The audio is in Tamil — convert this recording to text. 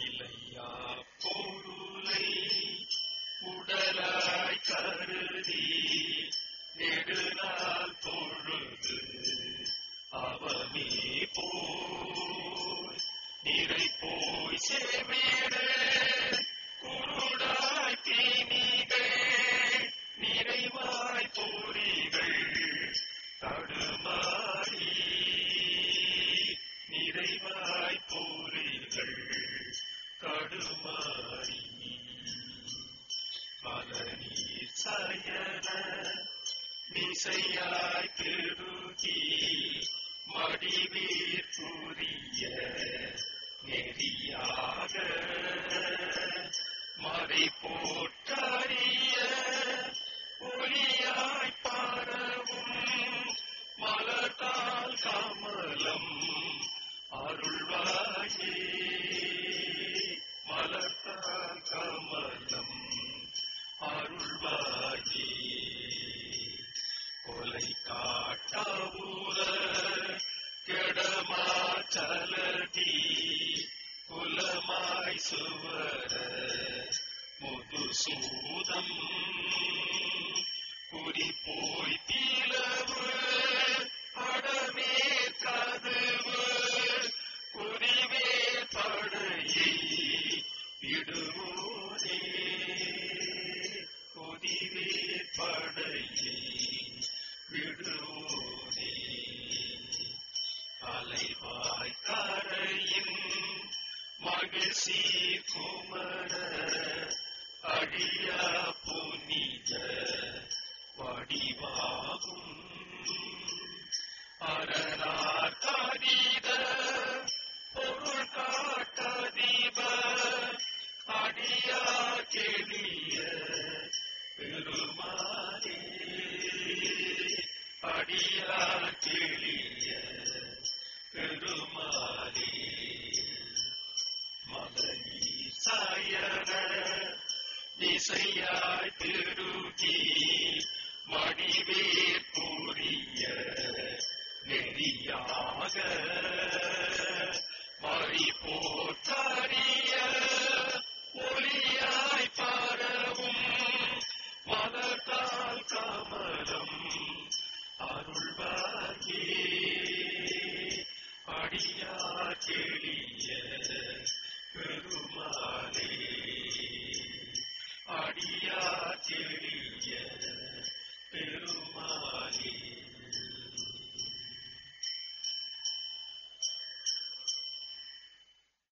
இலையா பொருளை உடலாய் மிசையாய் திருகி மடிவீர் புரிய கெடமாச்சலதி குலமாய் சுவர முதுசூதம் குறி போய் தீலவு மகிழ்ச்சி குமர அடியா புனித வடிவாகும் அரணார் கதித பொருள் காட்டதிப அடியா கெளிய பெருமானே அடியா கெளிய இசையாய் திருகி மடிவே பூரிய நெறியாக மறி போத்தறிய ஒளியாய் பாடவும் மலர்த்தால் கமலம் அருள்வாகே அடியா கேளிய பெருமானே.